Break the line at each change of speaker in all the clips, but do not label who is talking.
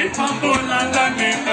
huyo ni mambo la ndani, na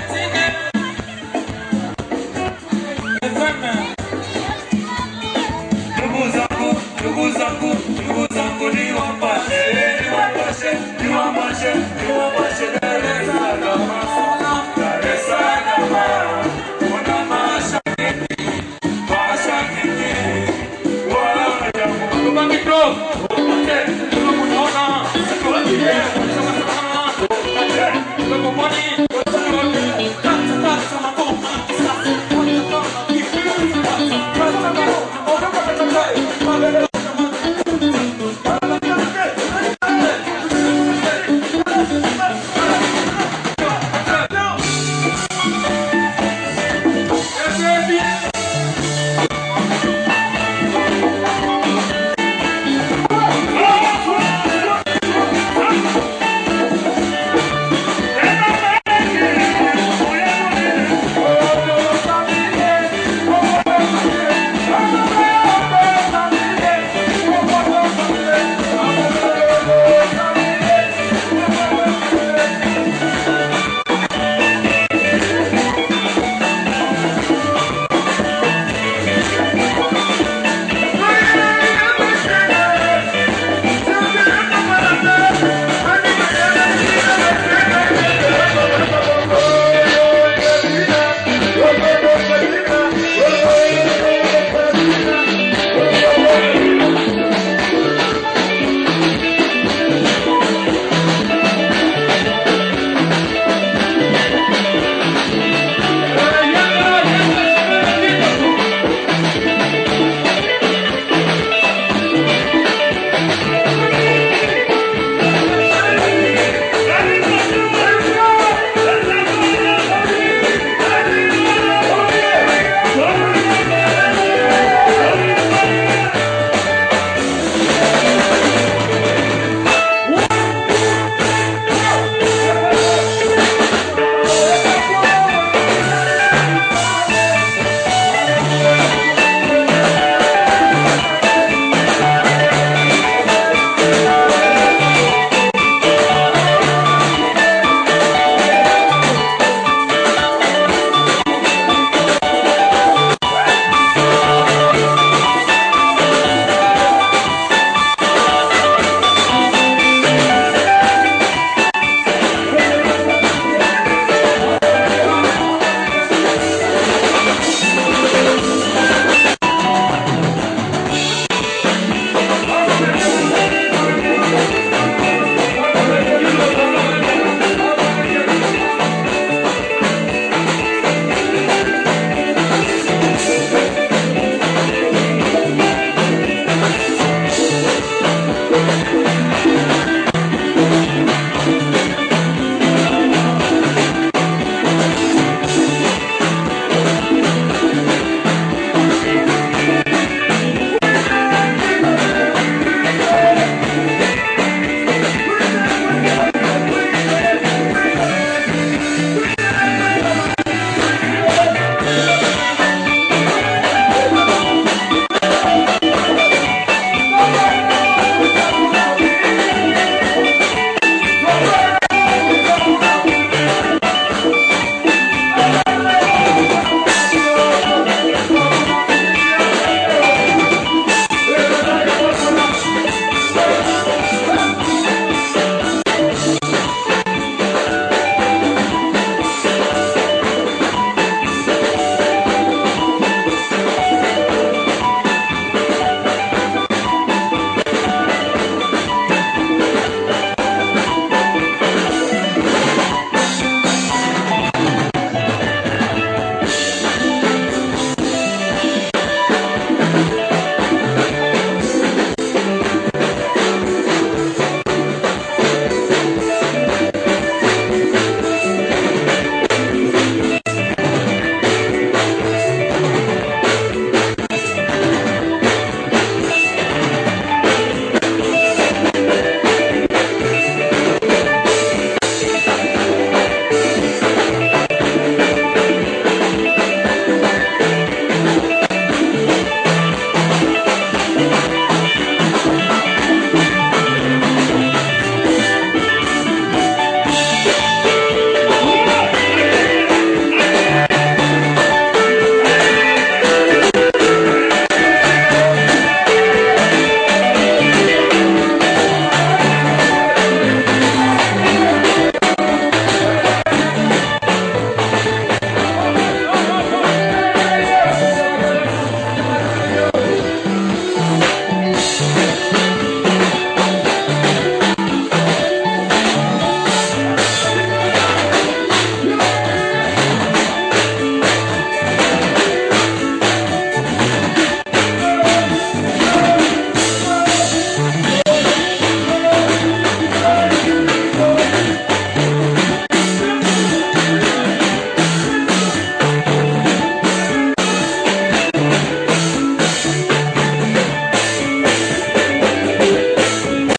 money.